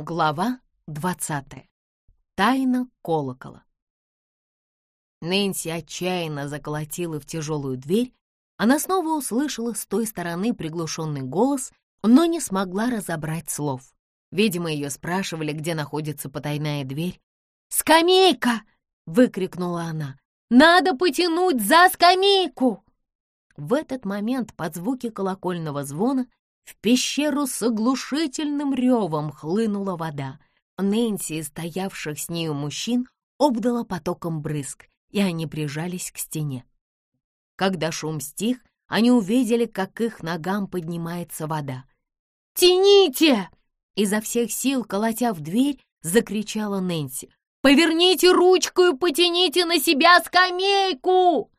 Глава 20. Тайна колокола. Нэнси отчаянно заколотила в тяжелую дверь. Она снова услышала с той стороны приглушенный голос, но не смогла разобрать слов. Видимо, ее спрашивали, где находится потайная дверь. «Скамейка!» — выкрикнула она. «Надо потянуть за скамейку!» В этот момент под звуки колокольного звона в пещеру с оглушительным ревом хлынула вода. Нэнси, стоявших с нею мужчин, обдала потоком брызг, и они прижались к стене. Когда шум стих, они увидели, как их ногам поднимается вода. «Тяните!» Изо всех сил, колотя в дверь, закричала Нэнси. «Поверните ручку и потяните на себя скамейку!»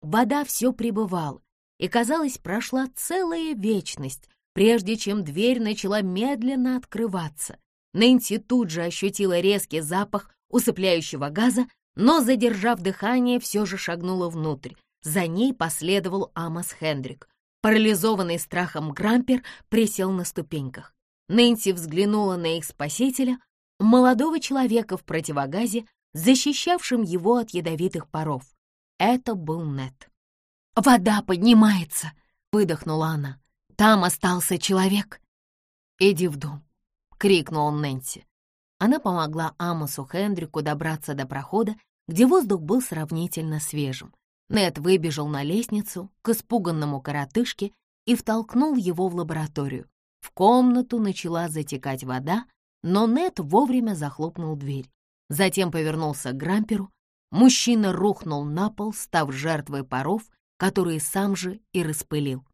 Вода все прибывала, и, казалось, прошла целая вечность, прежде чем дверь начала медленно открываться. Нэнси тут же ощутила резкий запах усыпляющего газа, но, задержав дыхание, все же шагнула внутрь. За ней последовал Амос Хендрик. Парализованный страхом Грампер присел на ступеньках. Нэнси взглянула на их спасителя, молодого человека в противогазе, защищавшим его от ядовитых паров. Это был Нет. «Вода поднимается!» — выдохнула она. «Там остался человек!» «Иди в дом!» — крикнул Нэнси. Она помогла Амосу Хендрику добраться до прохода, где воздух был сравнительно свежим. Нед выбежал на лестницу к испуганному коротышке и втолкнул его в лабораторию. В комнату начала затекать вода, но Нед вовремя захлопнул дверь. Затем повернулся к Грамперу. Мужчина рухнул на пол, став жертвой паров, которые сам же и распылил.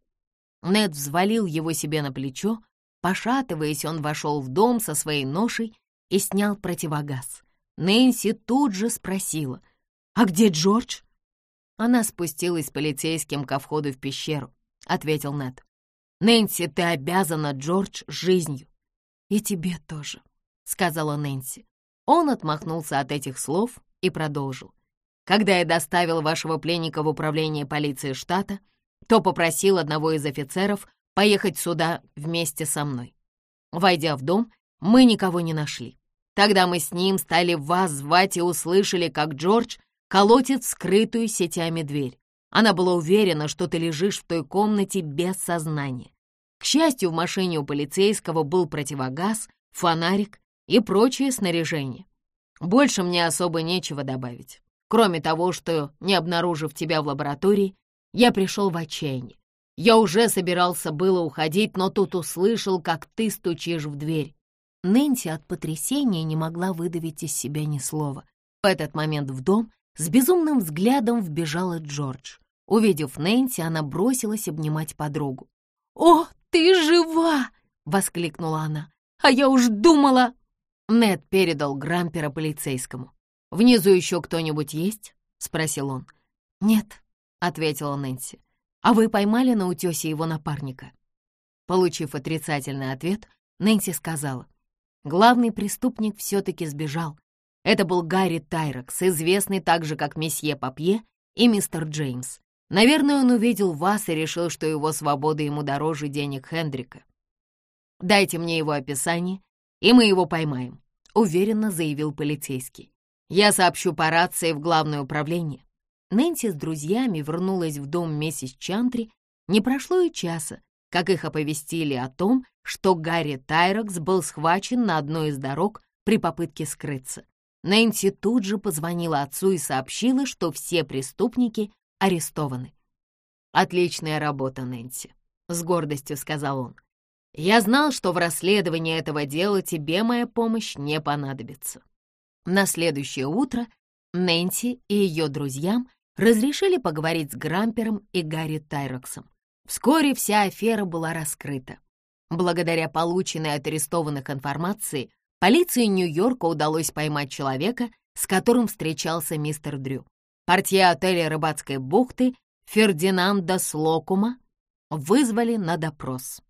Нед взвалил его себе на плечо, пошатываясь, он вошел в дом со своей ношей и снял противогаз. Нэнси тут же спросила, «А где Джордж?» Она спустилась полицейским ко входу в пещеру, — ответил Нед. «Нэнси, ты обязана Джордж жизнью». «И тебе тоже», — сказала Нэнси. Он отмахнулся от этих слов и продолжил. Когда я доставил вашего пленника в управление полиции штата, то попросил одного из офицеров поехать сюда вместе со мной. Войдя в дом, мы никого не нашли. Тогда мы с ним стали вас звать и услышали, как Джордж колотит скрытую сетями дверь. Она была уверена, что ты лежишь в той комнате без сознания. К счастью, в машине у полицейского был противогаз, фонарик и прочее снаряжение. Больше мне особо нечего добавить. Кроме того, что, не обнаружив тебя в лаборатории, я пришел в отчаяние. Я уже собирался было уходить, но тут услышал, как ты стучишь в дверь. Нэнси от потрясения не могла выдавить из себя ни слова. В этот момент в дом с безумным взглядом вбежала Джордж. Увидев Нэнси, она бросилась обнимать подругу. «О, ты жива!» — воскликнула она. «А я уж думала...» Нед передал Грампера полицейскому. «Внизу еще кто-нибудь есть?» — спросил он. «Нет», — ответила Нэнси. «А вы поймали на утесе его напарника?» Получив отрицательный ответ, Нэнси сказала. «Главный преступник все-таки сбежал. Это был Гарри Тайрекс, известный также как месье Папье и мистер Джеймс. Наверное, он увидел вас и решил, что его свобода ему дороже денег Хендрика. Дайте мне его описание, и мы его поймаем», — уверенно заявил полицейский. Я сообщу по рации в главное управление. Нэнси с друзьями вернулась в дом миссис Чантри. Не прошло и часа, как их оповестили о том, что Гарри Тайрокс был схвачен на одной из дорог при попытке скрыться. Нэнси тут же позвонила отцу и сообщила, что все преступники арестованы. «Отличная работа, Нэнси», — с гордостью сказал он. «Я знал, что в расследовании этого дела тебе моя помощь не понадобится». На следующее утро Нэнси и ее друзьям разрешили поговорить с Грампером и Гарри Тайроксом. Вскоре вся афера была раскрыта. Благодаря полученной от арестованных информации, полиции Нью-Йорка удалось поймать человека, с которым встречался мистер Дрю. Портье отеля «Рыбацкой бухты» Фердинанда Слокума вызвали на допрос.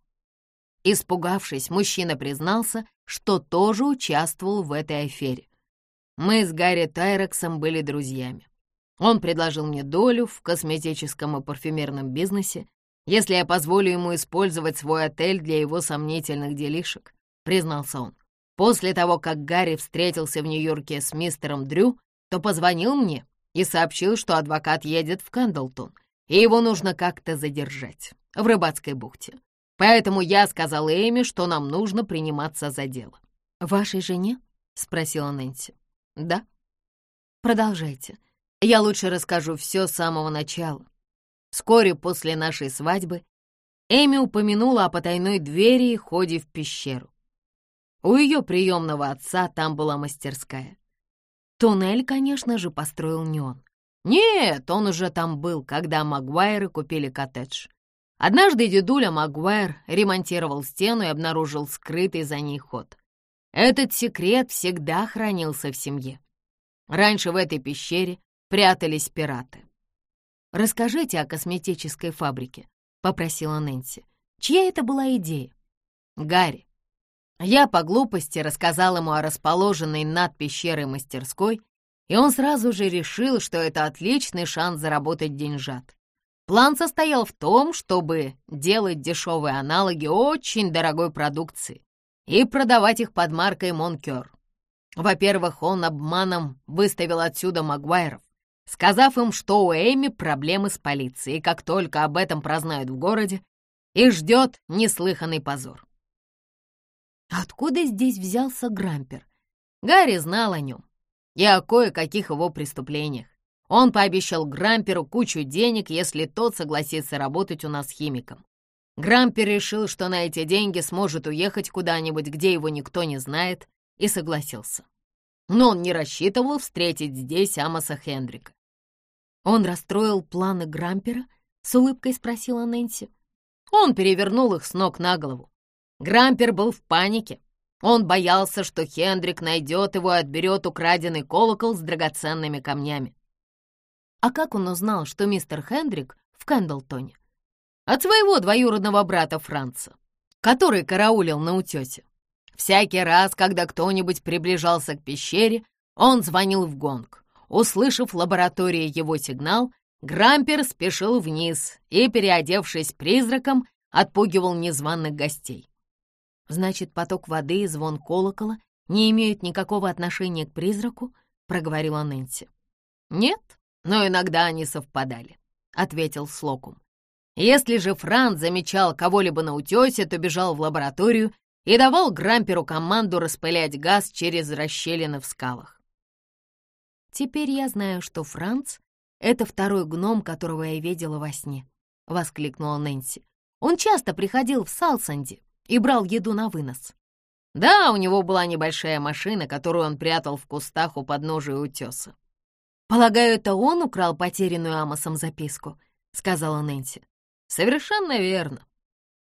Испугавшись, мужчина признался, что тоже участвовал в этой афере. Мы с Гарри Тайрексом были друзьями. Он предложил мне долю в косметическом и парфюмерном бизнесе, если я позволю ему использовать свой отель для его сомнительных делишек, признался он. После того, как Гарри встретился в Нью-Йорке с мистером Дрю, то позвонил мне и сообщил, что адвокат едет в Кандлтон, и его нужно как-то задержать в Рыбацкой бухте. Поэтому я сказал Эми, что нам нужно приниматься за дело. «Вашей жене?» — спросила Нэнси. «Да». «Продолжайте. Я лучше расскажу все с самого начала. Вскоре после нашей свадьбы Эми упомянула о потайной двери и ходе в пещеру. У ее приемного отца там была мастерская. Туннель, конечно же, построил не он. Нет, он уже там был, когда Магуайры купили коттедж. Однажды дедуля Магуайр ремонтировал стену и обнаружил скрытый за ней ход. Этот секрет всегда хранился в семье. Раньше в этой пещере прятались пираты. «Расскажите о косметической фабрике», — попросила Нэнси. «Чья это была идея?» «Гарри. Я по глупости рассказал ему о расположенной над пещерой мастерской, и он сразу же решил, что это отличный шанс заработать деньжат. План состоял в том, чтобы делать дешевые аналоги очень дорогой продукции и продавать их под маркой Монкер. Во-первых, он обманом выставил отсюда Магуайров, сказав им, что у Эми проблемы с полицией, и как только об этом прознают в городе, их ждет неслыханный позор. Откуда здесь взялся Грампер? Гарри знал о нем и о кое-каких его преступлениях. Он пообещал Грамперу кучу денег, если тот согласится работать у нас химиком. Грампер решил, что на эти деньги сможет уехать куда-нибудь, где его никто не знает, и согласился. Но он не рассчитывал встретить здесь Амоса Хендрика. «Он расстроил планы Грампера?» — с улыбкой спросила Нэнси. Он перевернул их с ног на голову. Грампер был в панике. Он боялся, что Хендрик найдет его и отберет украденный колокол с драгоценными камнями. А как он узнал, что мистер Хендрик в Кэндлтоне? От своего двоюродного брата Франца, который караулил на утесе. Всякий раз, когда кто-нибудь приближался к пещере, он звонил в гонг. Услышав в лаборатории его сигнал, Грампер спешил вниз и, переодевшись призраком, отпугивал незваных гостей. Значит, поток воды и звон колокола не имеют никакого отношения к призраку, проговорила Нэнси. Нет, но иногда они совпадали, ответил Слокум. Если же Франц замечал кого-либо на утесе, то бежал в лабораторию и давал Грамперу команду распылять газ через расщелины в скалах. «Теперь я знаю, что Франц — это второй гном, которого я видела во сне», — воскликнула Нэнси. «Он часто приходил в Салсанди и брал еду на вынос. Да, у него была небольшая машина, которую он прятал в кустах у подножия утеса. «Полагаю, это он украл потерянную Амосом записку», — сказала Нэнси. «Совершенно верно.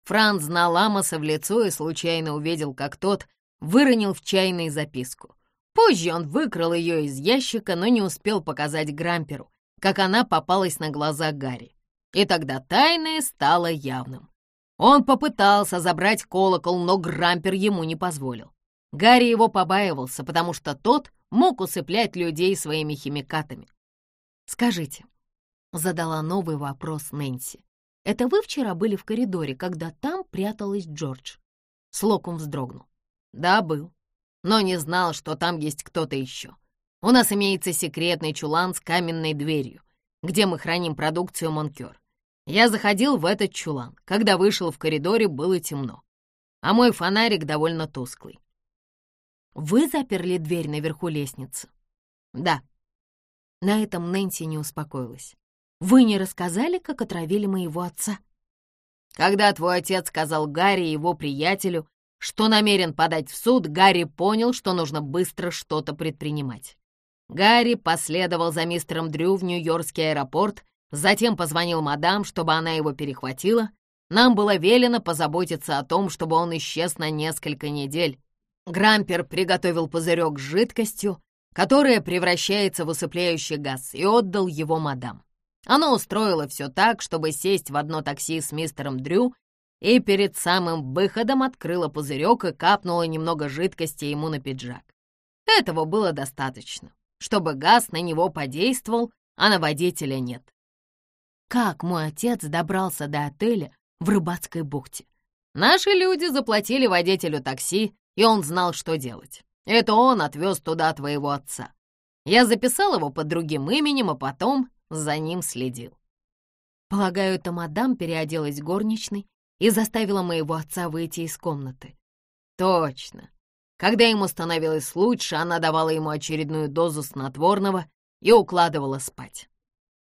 Франц знал Амоса в лицо и случайно увидел, как тот выронил в чайной записку. Позже он выкрал ее из ящика, но не успел показать Грамперу, как она попалась на глаза Гарри. И тогда тайное стало явным. Он попытался забрать колокол, но Грампер ему не позволил. Гарри его побаивался, потому что тот мог усыплять людей своими химикатами. «Скажите», — задала новый вопрос Нэнси, «это вы вчера были в коридоре, когда там пряталась Джордж?» Слокум вздрогнул. «Да, был, но не знал, что там есть кто-то еще. У нас имеется секретный чулан с каменной дверью, где мы храним продукцию Монкер. Я заходил в этот чулан. Когда вышел в коридоре, было темно, а мой фонарик довольно тусклый. «Вы заперли дверь наверху лестницы?» «Да». На этом Нэнси не успокоилась. «Вы не рассказали, как отравили моего отца?» Когда твой отец сказал Гарри и его приятелю, что намерен подать в суд, Гарри понял, что нужно быстро что-то предпринимать. Гарри последовал за мистером Дрю в Нью-Йоркский аэропорт Затем позвонил мадам, чтобы она его перехватила. Нам было велено позаботиться о том, чтобы он исчез на несколько недель. Грампер приготовил пузырек с жидкостью, которая превращается в усыпляющий газ, и отдал его мадам. Она устроила все так, чтобы сесть в одно такси с мистером Дрю, и перед самым выходом открыла пузырек и капнула немного жидкости ему на пиджак. Этого было достаточно, чтобы газ на него подействовал, а на водителя нет как мой отец добрался до отеля в Рыбацкой бухте. Наши люди заплатили водителю такси и он знал, что делать. Это он отвез туда твоего отца. Я записал его под другим именем, а потом за ним следил. Полагаю, эта мадам переоделась горничной и заставила моего отца выйти из комнаты. Точно. Когда ему становилось лучше, она давала ему очередную дозу снотворного и укладывала спать.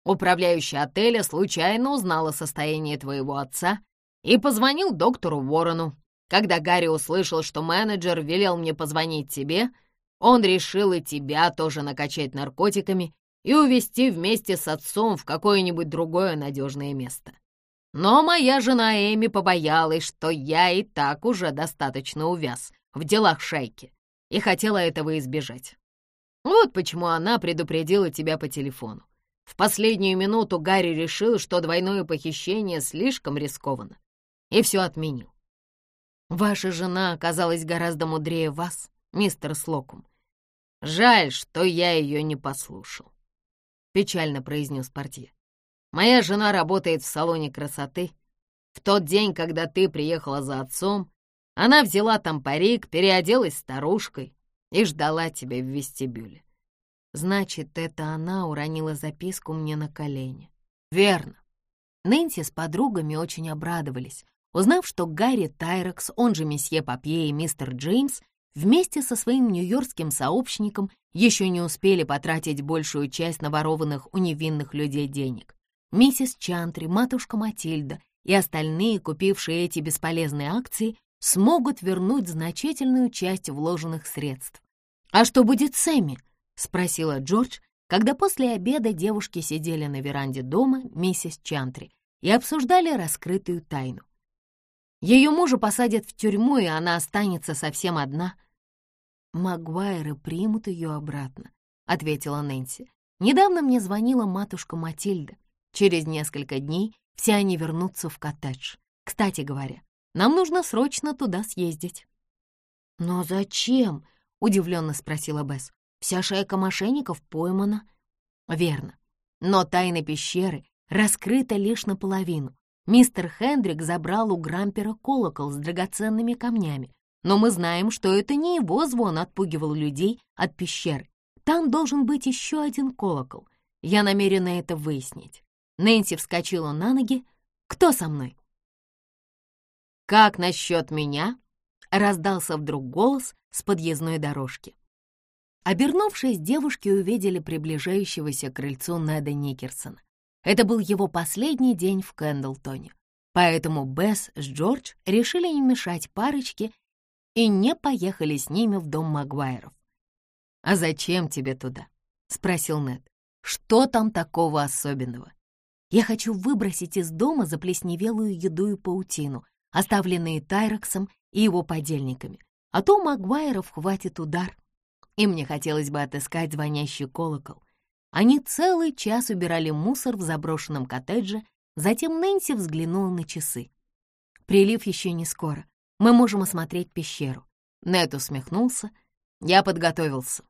Управляющий отеля случайно узнал о состоянии твоего отца и позвонил доктору Ворону. Когда Гарри услышал, что менеджер велел мне позвонить тебе, он решил и тебя тоже накачать наркотиками и увезти вместе с отцом в какое-нибудь другое надежное место. Но моя жена Эми побоялась, что я и так уже достаточно увяз в делах шайки и хотела этого избежать. Вот почему она предупредила тебя по телефону. В последнюю минуту Гарри решил, что двойное похищение слишком рискованно, и все отменил. Ваша жена оказалась гораздо мудрее вас, мистер Слокум. Жаль, что я ее не послушал, — печально произнес портье. Моя жена работает в салоне красоты. В тот день, когда ты приехала за отцом, она взяла там парик, переоделась старушкой и ждала тебя в вестибюле. Значит, это она уронила записку мне на колени. Верно. Нэнси с подругами очень обрадовались, узнав, что Гарри Тайрекс, он же месье Папье и мистер Джеймс, вместе со своим нью-йоркским сообщником еще не успели потратить большую часть наворованных у невинных людей денег. Миссис Чантри, матушка Матильда и остальные, купившие эти бесполезные акции, смогут вернуть значительную часть вложенных средств. «А что будет с Эми?» — спросила Джордж, когда после обеда девушки сидели на веранде дома миссис Чантри и обсуждали раскрытую тайну. Ее мужа посадят в тюрьму, и она останется совсем одна. «Магуайры примут ее обратно», — ответила Нэнси. «Недавно мне звонила матушка Матильда. Через несколько дней все они вернутся в коттедж. Кстати говоря, нам нужно срочно туда съездить». «Но зачем?» — удивленно спросила Бесс. «Вся шайка мошенников поймана». «Верно. Но тайна пещеры раскрыта лишь наполовину. Мистер Хендрик забрал у Грампера колокол с драгоценными камнями, но мы знаем, что это не его звон отпугивал людей от пещеры. Там должен быть еще один колокол. Я намерена это выяснить. Нэнси вскочила на ноги. «Кто со мной?» «Как насчет меня?» — раздался вдруг голос с подъездной дорожки. Обернувшись, девушки увидели приближающегося к крыльцу Неда Никерсона. Это был его последний день в Кэндлтоне, поэтому Бесс с Джордж решили не мешать парочке и не поехали с ними в дом Магуайров. «А зачем тебе туда?» — спросил Нед. «Что там такого особенного?» «Я хочу выбросить из дома заплесневелую еду и паутину, оставленные Тайроксом и его подельниками. А то Магуайров хватит удар. И мне хотелось бы отыскать звонящий колокол. Они целый час убирали мусор в заброшенном коттедже, затем Нэнси взглянула на часы. Прилив еще не скоро. Мы можем осмотреть пещеру. Нет усмехнулся. Я подготовился.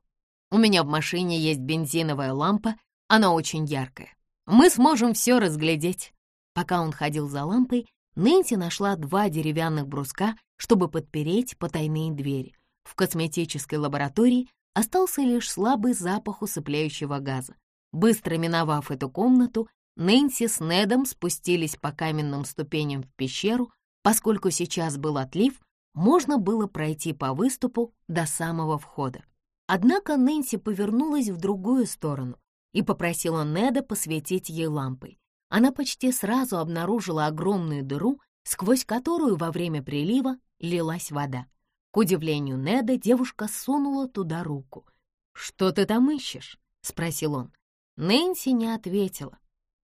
У меня в машине есть бензиновая лампа, она очень яркая. Мы сможем все разглядеть. Пока он ходил за лампой, Нэнси нашла два деревянных бруска, чтобы подпереть потайные двери. В косметической лаборатории остался лишь слабый запах усыпляющего газа. Быстро миновав эту комнату, Нэнси с Недом спустились по каменным ступеням в пещеру, Поскольку сейчас был отлив, можно было пройти по выступу до самого входа. Однако Нэнси повернулась в другую сторону и попросила Неда посветить ей лампой. Она почти сразу обнаружила огромную дыру, сквозь которую во время прилива лилась вода. К удивлению Неда девушка сунула туда руку. «Что ты там ищешь?» — спросил он. Нэнси не ответила,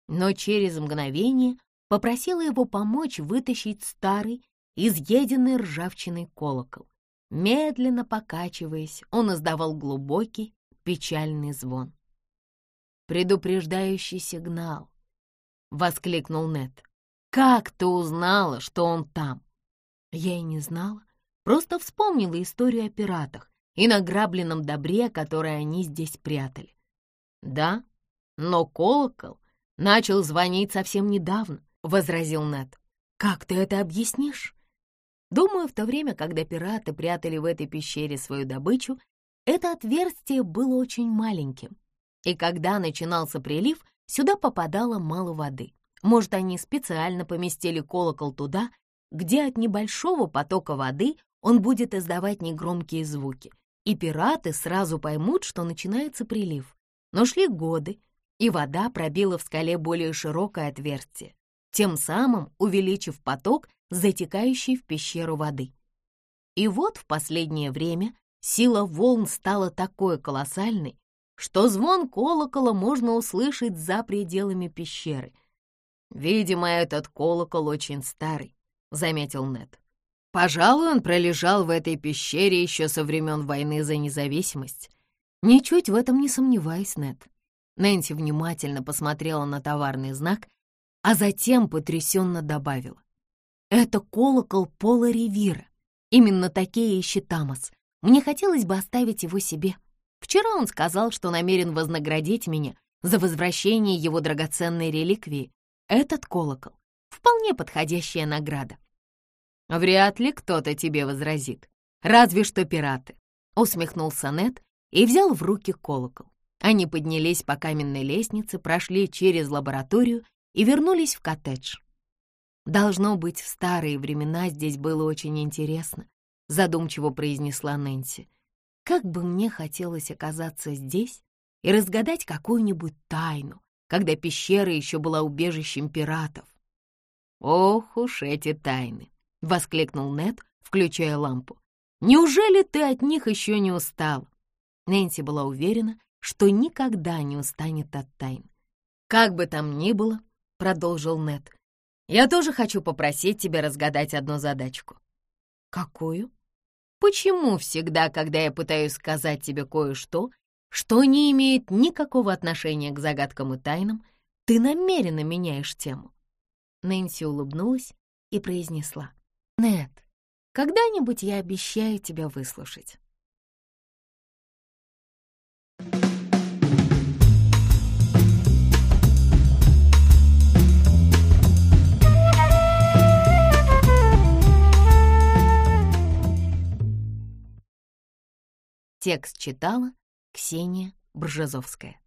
но через мгновение попросила его помочь вытащить старый, изъеденный ржавчиной колокол. Медленно покачиваясь, он издавал глубокий, печальный звон. «Предупреждающий сигнал!» — воскликнул Нет. «Как ты узнала, что он там?» Я и не знала, просто вспомнила историю о пиратах и награбленном добре, которое они здесь прятали. Да, но колокол начал звонить совсем недавно, — возразил Нед. «Как ты это объяснишь?» Думаю, в то время, когда пираты прятали в этой пещере свою добычу, это отверстие было очень маленьким. И когда начинался прилив, сюда попадало мало воды. Может, они специально поместили колокол туда, где от небольшого потока воды он будет издавать негромкие звуки, и пираты сразу поймут, что начинается прилив. Но шли годы, и вода пробила в скале более широкое отверстие, тем самым увеличив поток, затекающий в пещеру воды. И вот в последнее время сила волн стала такой колоссальной, что звон колокола можно услышать за пределами пещеры. «Видимо, этот колокол очень старый», — заметил Нед. «Пожалуй, он пролежал в этой пещере еще со времен войны за независимость». «Ничуть в этом не сомневаюсь, Нед». Нэнси внимательно посмотрела на товарный знак, а затем потрясенно добавила. «Это колокол Пола Ривира. Именно такие ищет Тамас. Мне хотелось бы оставить его себе. Вчера он сказал, что намерен вознаградить меня за возвращение его драгоценной реликвии. Этот колокол — вполне подходящая награда. Вряд ли кто-то тебе возразит. Разве что пираты. Усмехнулся Нед и взял в руки колокол. Они поднялись по каменной лестнице, прошли через лабораторию и вернулись в коттедж. «Должно быть, в старые времена здесь было очень интересно», — задумчиво произнесла Нэнси. «Как бы мне хотелось оказаться здесь и разгадать какую-нибудь тайну, когда пещера еще была убежищем пиратов». «Ох уж эти тайны!» — воскликнул Нед, включая лампу. «Неужели ты от них еще не устал?» Нэнси была уверена, что никогда не устанет от тайн. «Как бы там ни было», — продолжил Нед, «я тоже хочу попросить тебя разгадать одну задачку». «Какую?» «Почему всегда, когда я пытаюсь сказать тебе кое-что, что не имеет никакого отношения к загадкам и тайнам, ты намеренно меняешь тему?» Нэнси улыбнулась и произнесла. «Нед, когда-нибудь я обещаю тебя выслушать». Текст читала Ксения Бржезовская.